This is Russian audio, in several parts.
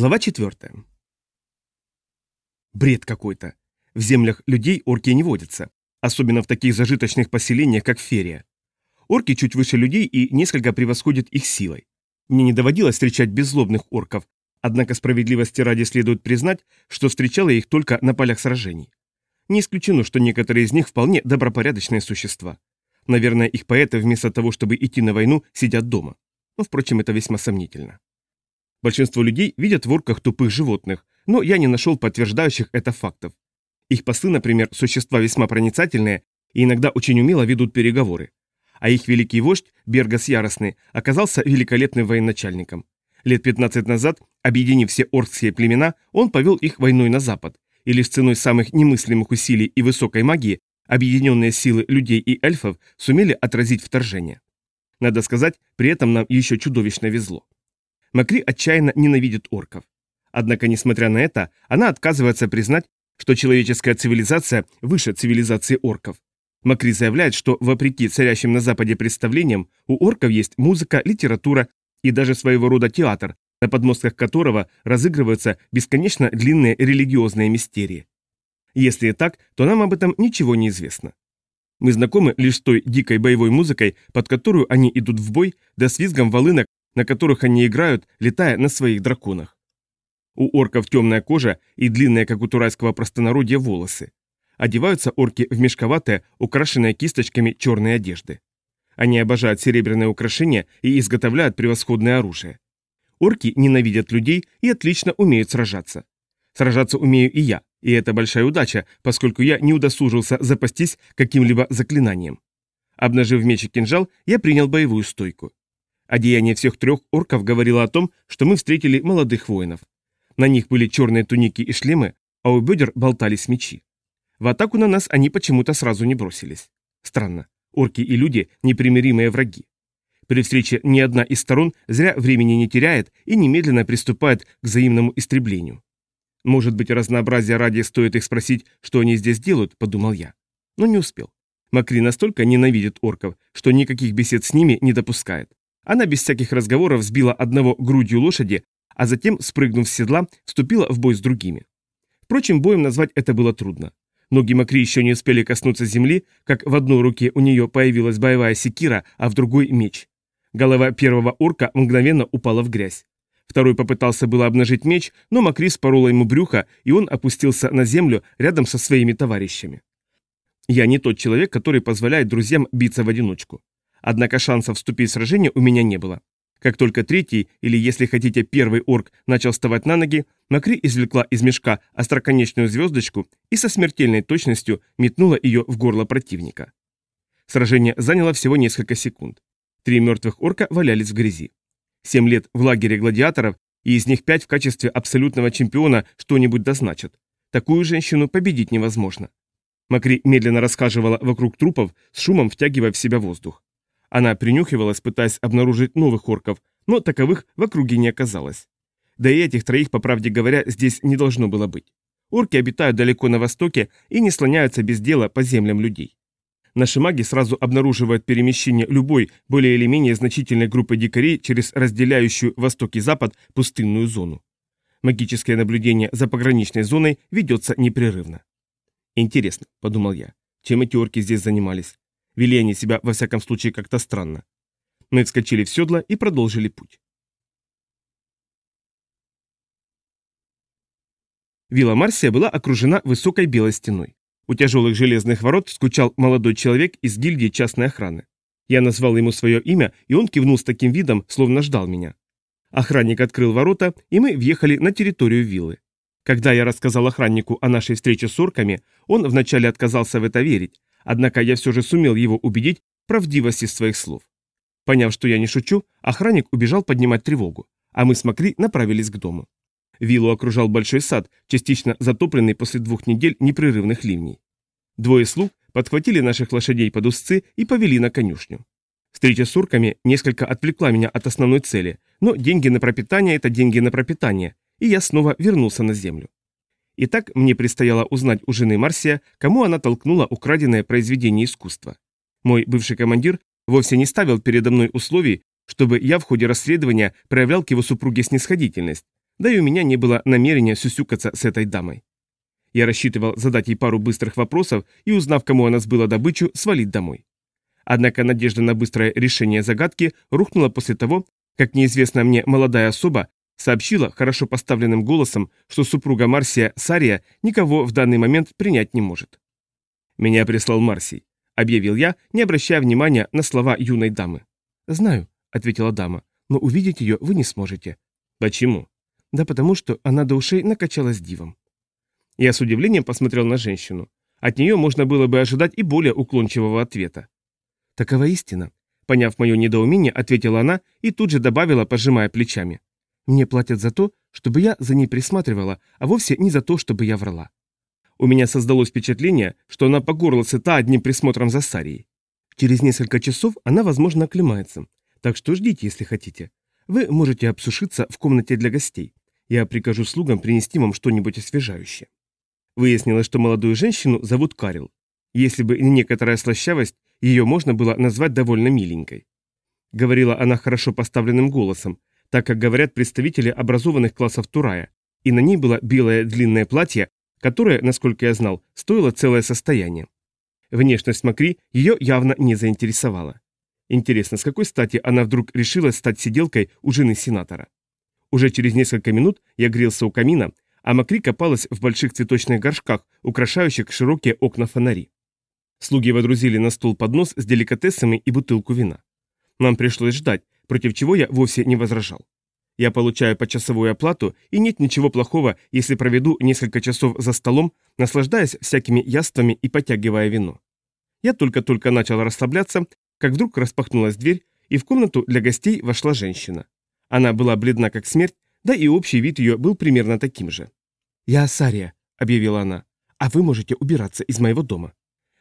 Глава 4. Бред какой-то. В землях людей орки не водятся, особенно в таких зажиточных поселениях, как Ферия. Орки чуть выше людей и несколько превосходят их силой. Мне не доводилось встречать беззлобных орков, однако справедливости ради следует признать, что встречала их только на полях сражений. Не исключено, что некоторые из них вполне добропорядочные существа. Наверное, их поэты вместо того, чтобы идти на войну, сидят дома. Но, впрочем, это весьма сомнительно. Большинство людей видят в орках тупых животных, но я не нашел подтверждающих это фактов. Их послы, например, существа весьма проницательные и иногда очень умело ведут переговоры. А их великий вождь, Бергас Яростный, оказался великолепным военачальником. Лет 15 назад, объединив все оркские племена, он повел их войной на запад, и лишь ценой самых немыслимых усилий и высокой магии объединенные силы людей и эльфов сумели отразить вторжение. Надо сказать, при этом нам еще чудовищно везло. Макри отчаянно ненавидит орков. Однако, несмотря на это, она отказывается признать, что человеческая цивилизация выше цивилизации орков. Макри заявляет, что, вопреки царящим на Западе представлениям, у орков есть музыка, литература и даже своего рода театр, на подмостках которого разыгрываются бесконечно длинные религиозные мистерии. Если и так, то нам об этом ничего не известно. Мы знакомы лишь с той дикой боевой музыкой, под которую они идут в бой, да с визгом волынок на которых они играют, летая на своих драконах. У орков темная кожа и длинные, как у турайского простонародья, волосы. Одеваются орки в мешковатые, украшенные кисточками черные одежды. Они обожают серебряные украшения и изготовляют превосходное оружие. Орки ненавидят людей и отлично умеют сражаться. Сражаться умею и я, и это большая удача, поскольку я не удосужился запастись каким-либо заклинанием. Обнажив меч и кинжал, я принял боевую стойку. Одеяние всех трех орков говорило о том, что мы встретили молодых воинов. На них были черные туники и шлемы, а у бедер болтались мечи. В атаку на нас они почему-то сразу не бросились. Странно. Орки и люди – непримиримые враги. При встрече ни одна из сторон зря времени не теряет и немедленно приступает к взаимному истреблению. Может быть, разнообразие ради стоит их спросить, что они здесь делают, подумал я. Но не успел. Макри настолько ненавидит орков, что никаких бесед с ними не допускает. Она без всяких разговоров сбила одного грудью лошади, а затем, спрыгнув с седла, вступила в бой с другими. Впрочем, боем назвать это было трудно. Ноги Макри еще не успели коснуться земли, как в одной руке у нее появилась боевая секира, а в другой – меч. Голова первого орка мгновенно упала в грязь. Второй попытался было обнажить меч, но Макри спорола ему брюхо, и он опустился на землю рядом со своими товарищами. Я не тот человек, который позволяет друзьям биться в одиночку. Однако шансов вступить в сражение у меня не было. Как только третий, или если хотите первый орк, начал вставать на ноги, Макри извлекла из мешка остроконечную звездочку и со смертельной точностью метнула ее в горло противника. Сражение заняло всего несколько секунд. Три мертвых орка валялись в грязи. Семь лет в лагере гладиаторов, и из них пять в качестве абсолютного чемпиона что-нибудь дозначат. Такую женщину победить невозможно. Макри медленно расхаживала вокруг трупов, с шумом втягивая в себя воздух. Она принюхивалась, пытаясь обнаружить новых орков, но таковых в округе не оказалось. Да и этих троих, по правде говоря, здесь не должно было быть. Орки обитают далеко на востоке и не слоняются без дела по землям людей. Наши маги сразу обнаруживают перемещение любой, более или менее значительной группы дикарей через разделяющую восток и запад пустынную зону. Магическое наблюдение за пограничной зоной ведется непрерывно. «Интересно», — подумал я, — чем эти орки здесь занимались? Вели они себя, во всяком случае, как-то странно. Мы вскочили в седло и продолжили путь. Вилла Марсия была окружена высокой белой стеной. У тяжелых железных ворот скучал молодой человек из гильдии частной охраны. Я назвал ему свое имя, и он кивнул с таким видом, словно ждал меня. Охранник открыл ворота, и мы въехали на территорию виллы. Когда я рассказал охраннику о нашей встрече с орками, он вначале отказался в это верить, Однако я все же сумел его убедить в правдивости своих слов. Поняв, что я не шучу, охранник убежал поднимать тревогу, а мы с Макри направились к дому. Виллу окружал большой сад, частично затопленный после двух недель непрерывных ливней. Двое слуг подхватили наших лошадей под узцы и повели на конюшню. Встреча с урками несколько отвлекла меня от основной цели, но деньги на пропитание – это деньги на пропитание, и я снова вернулся на землю. Итак, мне предстояло узнать у жены Марсия, кому она толкнула украденное произведение искусства. Мой бывший командир вовсе не ставил передо мной условий, чтобы я в ходе расследования проявлял к его супруге снисходительность, Да и у меня не было намерения сюсюкаться с этой дамой. Я рассчитывал задать ей пару быстрых вопросов и, узнав, кому она сбыла добычу, свалить домой. Однако надежда на быстрое решение загадки рухнула после того, как неизвестная мне молодая особа сообщила хорошо поставленным голосом, что супруга Марсия Сария никого в данный момент принять не может. «Меня прислал Марсий», — объявил я, не обращая внимания на слова юной дамы. «Знаю», — ответила дама, — «но увидеть ее вы не сможете». «Почему?» «Да потому что она до ушей накачалась дивом». Я с удивлением посмотрел на женщину. От нее можно было бы ожидать и более уклончивого ответа. «Такова истина», — поняв мое недоумение, ответила она и тут же добавила, пожимая плечами. «Мне платят за то, чтобы я за ней присматривала, а вовсе не за то, чтобы я врала». У меня создалось впечатление, что она по горло сыта одним присмотром за Сарией. Через несколько часов она, возможно, оклемается, так что ждите, если хотите. Вы можете обсушиться в комнате для гостей. Я прикажу слугам принести вам что-нибудь освежающее. Выяснилось, что молодую женщину зовут Карил. Если бы не некоторая слащавость, ее можно было назвать довольно миленькой. Говорила она хорошо поставленным голосом, так как говорят представители образованных классов Турая, и на ней было белое длинное платье, которое, насколько я знал, стоило целое состояние. Внешность Макри ее явно не заинтересовала. Интересно, с какой стати она вдруг решила стать сиделкой у жены сенатора? Уже через несколько минут я грелся у камина, а Макри копалась в больших цветочных горшках, украшающих широкие окна фонари. Слуги водрузили на стол поднос с деликатесами и бутылку вина. Нам пришлось ждать, против чего я вовсе не возражал. Я получаю почасовую оплату, и нет ничего плохого, если проведу несколько часов за столом, наслаждаясь всякими яствами и потягивая вино. Я только-только начал расслабляться, как вдруг распахнулась дверь, и в комнату для гостей вошла женщина. Она была бледна как смерть, да и общий вид ее был примерно таким же. «Я Сария», — объявила она, — «а вы можете убираться из моего дома».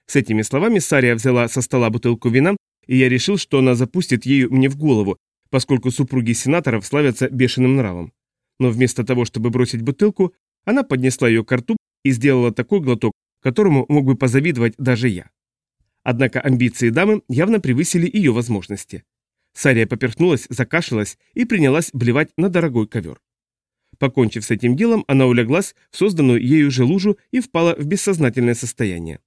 С этими словами Сария взяла со стола бутылку вина, и я решил, что она запустит ею мне в голову, поскольку супруги сенаторов славятся бешеным нравом. Но вместо того, чтобы бросить бутылку, она поднесла ее к рту и сделала такой глоток, которому мог бы позавидовать даже я. Однако амбиции дамы явно превысили ее возможности. Сария поперхнулась, закашлялась и принялась блевать на дорогой ковер. Покончив с этим делом, она улеглась в созданную ею же лужу и впала в бессознательное состояние.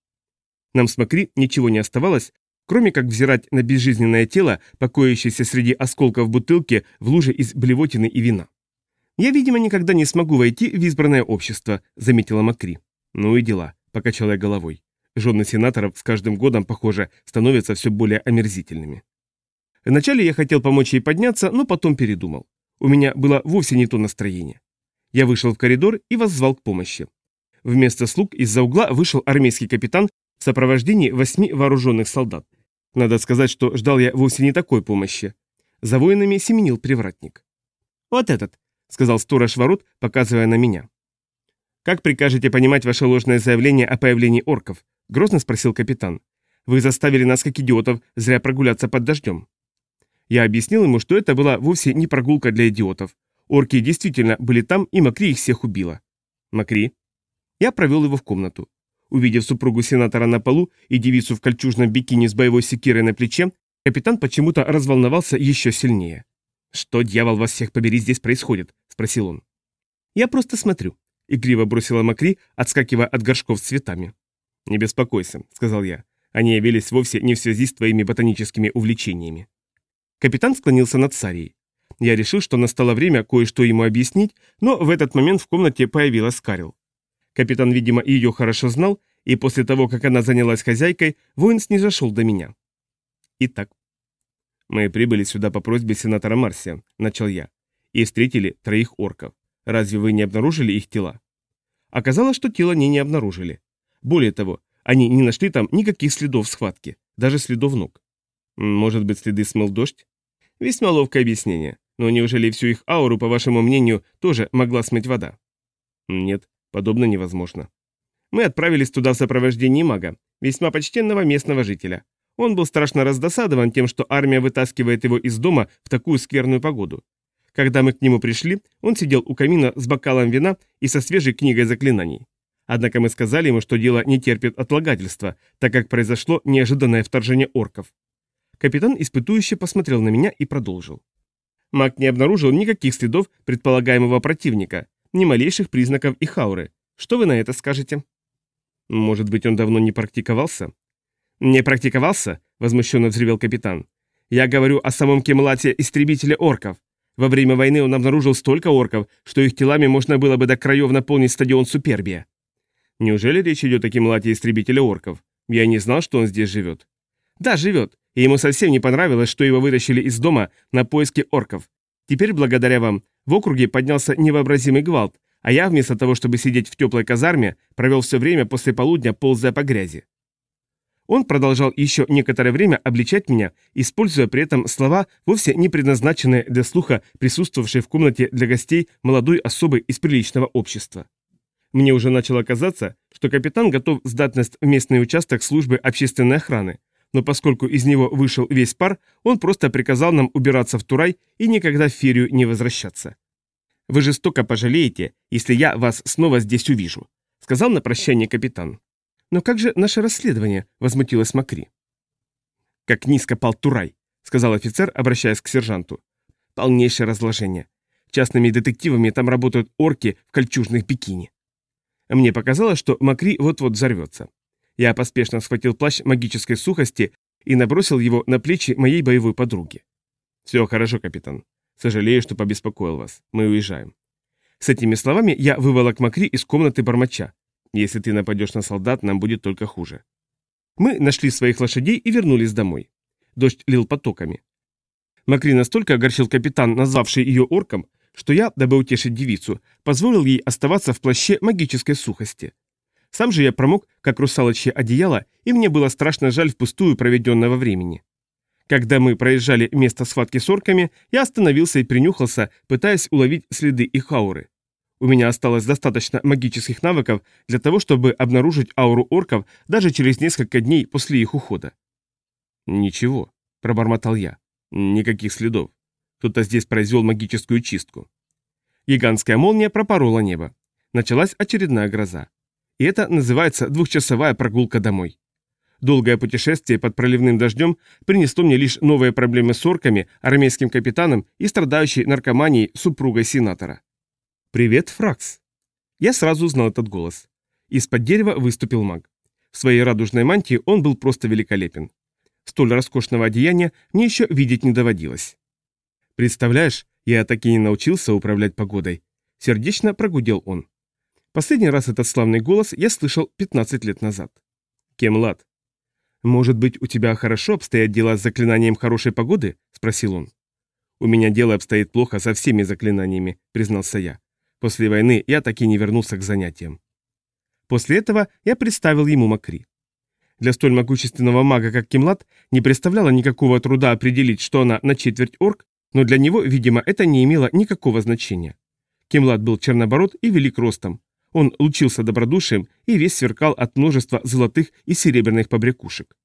Нам с Макри ничего не оставалось, кроме как взирать на безжизненное тело, покоящееся среди осколков бутылки в луже из блевотины и вина. «Я, видимо, никогда не смогу войти в избранное общество», — заметила Макри. «Ну и дела», — покачала я головой. Жены сенаторов с каждым годом, похоже, становятся все более омерзительными. Вначале я хотел помочь ей подняться, но потом передумал. У меня было вовсе не то настроение. Я вышел в коридор и воззвал к помощи. Вместо слуг из-за угла вышел армейский капитан в сопровождении восьми вооруженных солдат. Надо сказать, что ждал я вовсе не такой помощи. За воинами семенил привратник. «Вот этот», — сказал сторож ворот, показывая на меня. «Как прикажете понимать ваше ложное заявление о появлении орков?» — грозно спросил капитан. «Вы заставили нас, как идиотов, зря прогуляться под дождем». Я объяснил ему, что это была вовсе не прогулка для идиотов. Орки действительно были там, и Макри их всех убила. Макри. Я провел его в комнату. Увидев супругу сенатора на полу и девицу в кольчужном бикини с боевой секирой на плече, капитан почему-то разволновался еще сильнее. «Что, дьявол, вас всех побери, здесь происходит?» – спросил он. «Я просто смотрю», – игриво бросила Макри, отскакивая от горшков с цветами. «Не беспокойся», – сказал я. «Они явились вовсе не в связи с твоими ботаническими увлечениями». Капитан склонился над Сарией. Я решил, что настало время кое-что ему объяснить, но в этот момент в комнате появилась Карил. Капитан, видимо, ее хорошо знал, и после того, как она занялась хозяйкой, воин снизошел до меня. Итак, мы прибыли сюда по просьбе сенатора Марсия, начал я, и встретили троих орков. Разве вы не обнаружили их тела? Оказалось, что тело они не обнаружили. Более того, они не нашли там никаких следов схватки, даже следов ног. Может быть, следы смыл дождь? Весьма ловкое объяснение. Но неужели всю их ауру, по вашему мнению, тоже могла смыть вода? Нет, подобно невозможно. Мы отправились туда в сопровождении мага, весьма почтенного местного жителя. Он был страшно раздосадован тем, что армия вытаскивает его из дома в такую скверную погоду. Когда мы к нему пришли, он сидел у камина с бокалом вина и со свежей книгой заклинаний. Однако мы сказали ему, что дело не терпит отлагательства, так как произошло неожиданное вторжение орков. Капитан испытующе посмотрел на меня и продолжил. Маг не обнаружил никаких следов предполагаемого противника, ни малейших признаков их ауры. Что вы на это скажете? Может быть, он давно не практиковался? Не практиковался? Возмущенно взревел капитан. Я говорю о самом Кемлате истребителе орков. Во время войны он обнаружил столько орков, что их телами можно было бы до краев наполнить стадион Супербия. Неужели речь идет о Кемлате истребителе орков? Я не знал, что он здесь живет. Да, живет. И ему совсем не понравилось, что его вытащили из дома на поиски орков. Теперь, благодаря вам, в округе поднялся невообразимый гвалт, а я, вместо того, чтобы сидеть в теплой казарме, провел все время после полудня, ползая по грязи. Он продолжал еще некоторое время обличать меня, используя при этом слова, вовсе не предназначенные для слуха, присутствовавшей в комнате для гостей молодой особы из приличного общества. Мне уже начало казаться, что капитан готов сдать нас в местный участок службы общественной охраны, но поскольку из него вышел весь пар, он просто приказал нам убираться в Турай и никогда в Ферию не возвращаться. «Вы жестоко пожалеете, если я вас снова здесь увижу», — сказал на прощание капитан. «Но как же наше расследование?» — возмутилась Макри. «Как низко пал Турай», — сказал офицер, обращаясь к сержанту. «Полнейшее разложение. Частными детективами там работают орки в кольчужных бикини». Мне показалось, что Макри вот-вот взорвется. Я поспешно схватил плащ магической сухости и набросил его на плечи моей боевой подруги. «Все хорошо, капитан. Сожалею, что побеспокоил вас. Мы уезжаем». С этими словами я выволок Макри из комнаты бормоча. «Если ты нападешь на солдат, нам будет только хуже». Мы нашли своих лошадей и вернулись домой. Дождь лил потоками. Макри настолько огорчил капитан, назвавший ее орком, что я, дабы утешить девицу, позволил ей оставаться в плаще магической сухости. Сам же я промок, как русалочье одеяло, и мне было страшно жаль впустую проведенного времени. Когда мы проезжали место схватки с орками, я остановился и принюхался, пытаясь уловить следы их ауры. У меня осталось достаточно магических навыков для того, чтобы обнаружить ауру орков даже через несколько дней после их ухода. «Ничего», — пробормотал я. «Никаких следов. Кто-то здесь произвел магическую чистку». Гигантская молния пропорола небо. Началась очередная гроза. И это называется двухчасовая прогулка домой. Долгое путешествие под проливным дождем принесло мне лишь новые проблемы с орками, армейским капитаном и страдающей наркоманией супругой сенатора. «Привет, Фракс!» Я сразу узнал этот голос. Из-под дерева выступил маг. В своей радужной мантии он был просто великолепен. Столь роскошного одеяния мне еще видеть не доводилось. «Представляешь, я так и не научился управлять погодой», — сердечно прогудел он. Последний раз этот славный голос я слышал 15 лет назад. Кемлад. «Может быть, у тебя хорошо обстоят дела с заклинанием хорошей погоды?» – спросил он. «У меня дело обстоит плохо со всеми заклинаниями», – признался я. После войны я так и не вернулся к занятиям. После этого я представил ему Макри. Для столь могущественного мага, как Кемлад, не представляло никакого труда определить, что она на четверть орк, но для него, видимо, это не имело никакого значения. Кемлад был чернобород и велик ростом, он лучился добродушием и весь сверкал от множества золотых и серебряных побрякушек.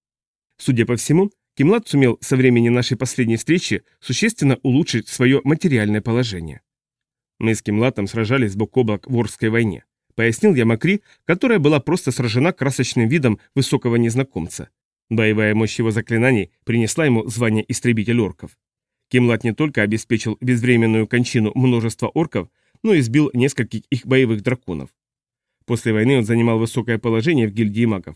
Судя по всему, Кимлад сумел со времени нашей последней встречи существенно улучшить свое материальное положение. Мы с Кимлатом сражались бок о бок в Орской войне. Пояснил я Макри, которая была просто сражена красочным видом высокого незнакомца. Боевая мощь его заклинаний принесла ему звание истребитель орков. Кимлат не только обеспечил безвременную кончину множества орков, но избил нескольких их боевых драконов. После войны он занимал высокое положение в гильдии магов.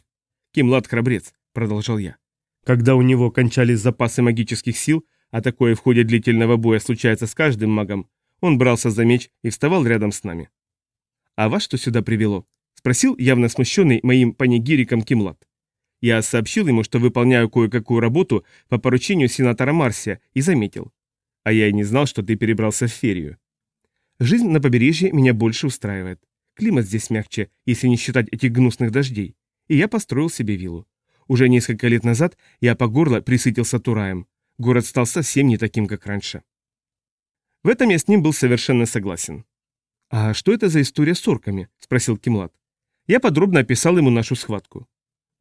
«Кимлад храбрец», — продолжал я. Когда у него кончались запасы магических сил, а такое в ходе длительного боя случается с каждым магом, он брался за меч и вставал рядом с нами. «А вас что сюда привело?» — спросил явно смущенный моим панигириком Кимлад. Я сообщил ему, что выполняю кое-какую работу по поручению сенатора Марсия, и заметил. А я и не знал, что ты перебрался в Ферию. Жизнь на побережье меня больше устраивает. Климат здесь мягче, если не считать этих гнусных дождей. И я построил себе виллу. Уже несколько лет назад я по горло присытился Тураем. Город стал совсем не таким, как раньше. В этом я с ним был совершенно согласен. «А что это за история с орками?» – спросил Кимлад. Я подробно описал ему нашу схватку.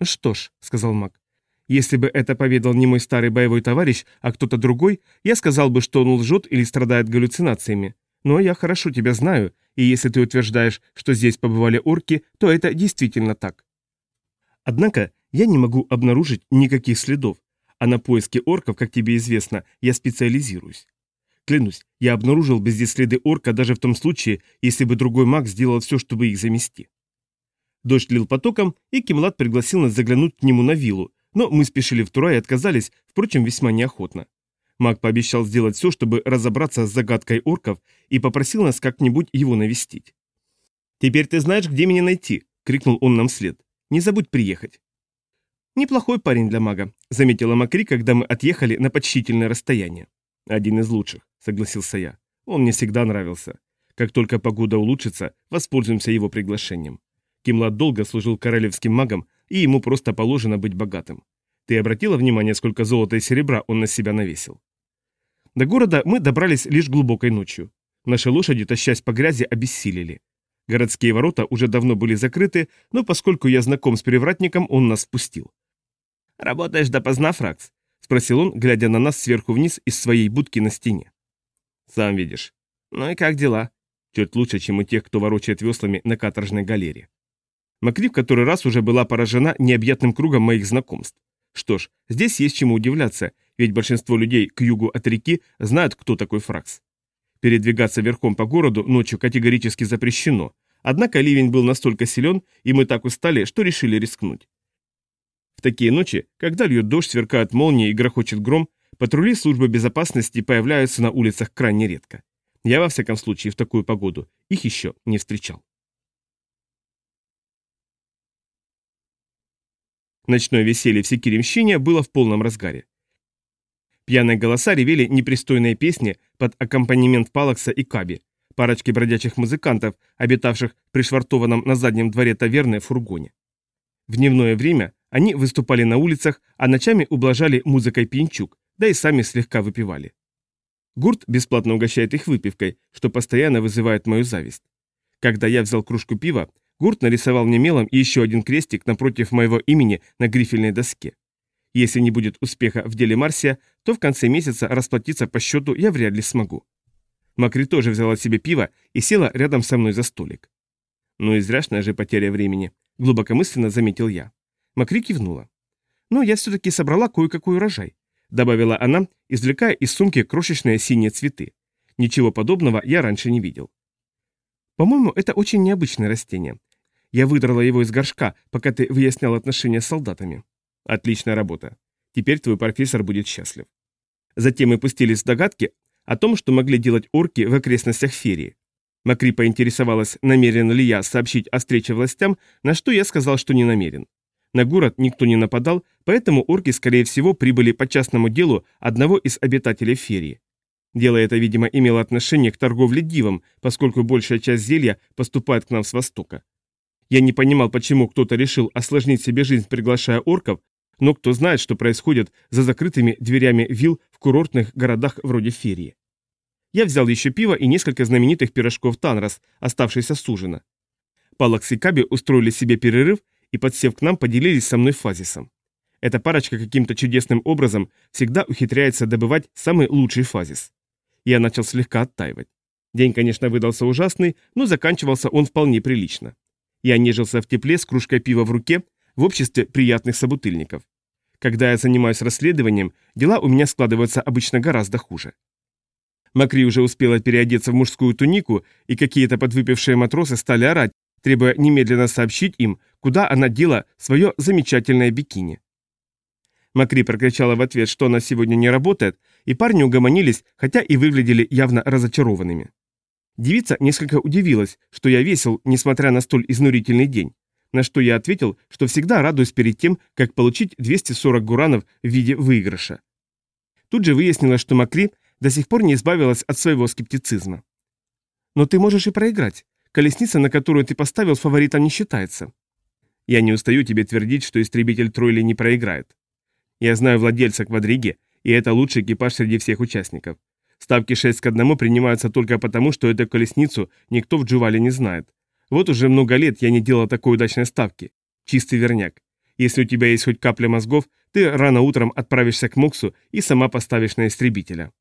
«Что ж», – сказал маг, – «если бы это поведал не мой старый боевой товарищ, а кто-то другой, я сказал бы, что он лжет или страдает галлюцинациями, но я хорошо тебя знаю, и если ты утверждаешь, что здесь побывали орки, то это действительно так. Однако я не могу обнаружить никаких следов, а на поиске орков, как тебе известно, я специализируюсь. Клянусь, я обнаружил без здесь следы орка даже в том случае, если бы другой маг сделал все, чтобы их замести. Дождь лил потоком, и Кимлад пригласил нас заглянуть к нему на виллу, но мы спешили в Тура и отказались, впрочем, весьма неохотно. Маг пообещал сделать все, чтобы разобраться с загадкой орков, и попросил нас как-нибудь его навестить. «Теперь ты знаешь, где меня найти», — крикнул он нам вслед. «Не забудь приехать». «Неплохой парень для мага», — заметила Макри, когда мы отъехали на почтительное расстояние. «Один из лучших», — согласился я. «Он мне всегда нравился. Как только погода улучшится, воспользуемся его приглашением. Кимлад долго служил королевским магом, и ему просто положено быть богатым. Ты обратила внимание, сколько золота и серебра он на себя навесил?» До города мы добрались лишь глубокой ночью. Наши лошади, тащась по грязи, обессилели. Городские ворота уже давно были закрыты, но поскольку я знаком с перевратником, он нас впустил. «Работаешь допоздна, Фракс?» — спросил он, глядя на нас сверху вниз из своей будки на стене. «Сам видишь. Ну и как дела?» Чуть лучше, чем у тех, кто ворочает веслами на каторжной галере. Макри в который раз уже была поражена необъятным кругом моих знакомств. Что ж, здесь есть чему удивляться, ведь большинство людей к югу от реки знают, кто такой Фракс. Передвигаться верхом по городу ночью категорически запрещено, однако ливень был настолько силен, и мы так устали, что решили рискнуть. В такие ночи, когда льет дождь, сверкают молнии и грохочет гром, патрули службы безопасности появляются на улицах крайне редко. Я, во всяком случае, в такую погоду их еще не встречал. Ночное веселье в Секиремщине было в полном разгаре. Пьяные голоса ревели непристойные песни под аккомпанемент Палакса и Каби, парочки бродячих музыкантов, обитавших пришвартованном на заднем дворе таверны фургоне. В дневное время они выступали на улицах, а ночами ублажали музыкой пьянчук, да и сами слегка выпивали. Гурт бесплатно угощает их выпивкой, что постоянно вызывает мою зависть. Когда я взял кружку пива, Гурт нарисовал мне мелом еще один крестик напротив моего имени на грифельной доске. Если не будет успеха в деле Марсия, то в конце месяца расплатиться по счету я вряд ли смогу. Макри тоже взяла себе пиво и села рядом со мной за столик. Ну и зряшная же потеря времени, глубокомысленно заметил я. Макри кивнула. Но я все-таки собрала кое-какой урожай, добавила она, извлекая из сумки крошечные синие цветы. Ничего подобного я раньше не видел. По-моему, это очень необычное растение. Я выдрала его из горшка, пока ты выяснял отношения с солдатами. Отличная работа. Теперь твой профессор будет счастлив. Затем мы пустились в догадки о том, что могли делать орки в окрестностях Ферии. Макри поинтересовалась, намерен ли я сообщить о встрече властям, на что я сказал, что не намерен. На город никто не нападал, поэтому орки, скорее всего, прибыли по частному делу одного из обитателей Ферии. Дело это, видимо, имело отношение к торговле дивом, поскольку большая часть зелья поступает к нам с востока. Я не понимал, почему кто-то решил осложнить себе жизнь, приглашая орков, но кто знает, что происходит за закрытыми дверями вилл в курортных городах вроде Ферии. Я взял еще пиво и несколько знаменитых пирожков Танрос, оставшиеся с ужина. Палакс и Каби устроили себе перерыв и, подсев к нам, поделились со мной фазисом. Эта парочка каким-то чудесным образом всегда ухитряется добывать самый лучший фазис. Я начал слегка оттаивать. День, конечно, выдался ужасный, но заканчивался он вполне прилично. Я нежился в тепле с кружкой пива в руке, в обществе приятных собутыльников. Когда я занимаюсь расследованием, дела у меня складываются обычно гораздо хуже. Макри уже успела переодеться в мужскую тунику, и какие-то подвыпившие матросы стали орать, требуя немедленно сообщить им, куда она дела свое замечательное бикини. Макри прокричала в ответ, что она сегодня не работает, и парни угомонились, хотя и выглядели явно разочарованными. Девица несколько удивилась, что я весел, несмотря на столь изнурительный день, на что я ответил, что всегда радуюсь перед тем, как получить 240 гуранов в виде выигрыша. Тут же выяснилось, что Макри до сих пор не избавилась от своего скептицизма. «Но ты можешь и проиграть. Колесница, на которую ты поставил, фаворитом не считается». «Я не устаю тебе твердить, что истребитель Тройли не проиграет. Я знаю владельца квадриги, и это лучший экипаж среди всех участников. Ставки 6 к 1 принимаются только потому, что эту колесницу никто в Джувале не знает. Вот уже много лет я не делал такой удачной ставки. Чистый верняк. Если у тебя есть хоть капля мозгов, ты рано утром отправишься к Моксу и сама поставишь на истребителя.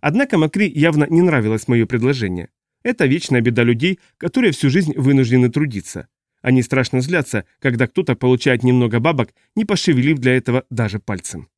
Однако Макри явно не нравилось мое предложение. Это вечная беда людей, которые всю жизнь вынуждены трудиться. Они страшно злятся, когда кто-то получает немного бабок, не пошевелив для этого даже пальцем.